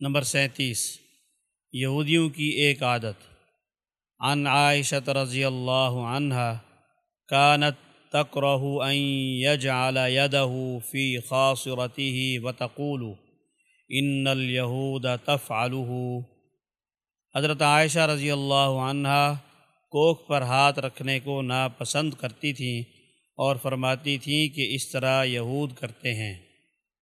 Number سینتیس، یہودیوں کی ایک عادت۔ عن عائشت رضی اللہ عنہ کانت تقرہ ان یجعل یدہ فی خاصرته وتقول ان الیہود تفعلہ۔ حضرت عائشہ رضی اللہ عنہ کوکھ پر ہاتھ رکھنے کو ناپسند کرتی تھیں اور فرماتی تھیں کہ اس طرح یہود کرتے ہیں۔